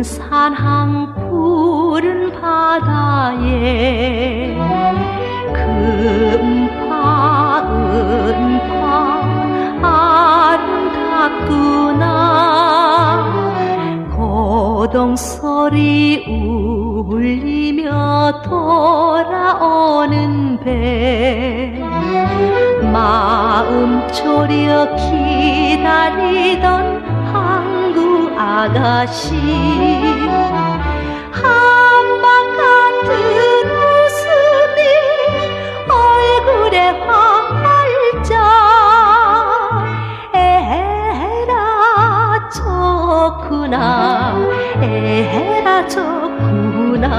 군산항 푸른 바다에 금파 은파 아름답구나. 고동 소리 울리며 돌아오는 배. 마음 졸여 기다리던 아가씨 한밤 같은 웃음이 얼굴에 활짝 좋구나 에라 좋구나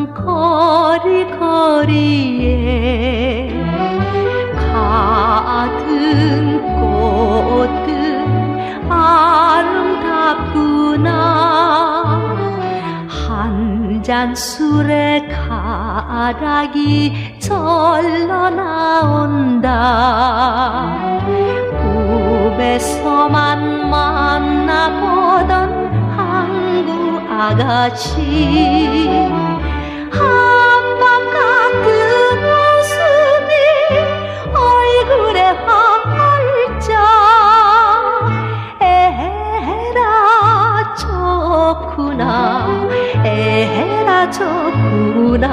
군산항 거리 거리에 가득 꽃들 아름답구나. 한 잔 술에 가락이 절러 나온다. 꿈에서만 만나보던 항구 아가씨 한밤 같은 웃음이 얼굴에 에라 좋구나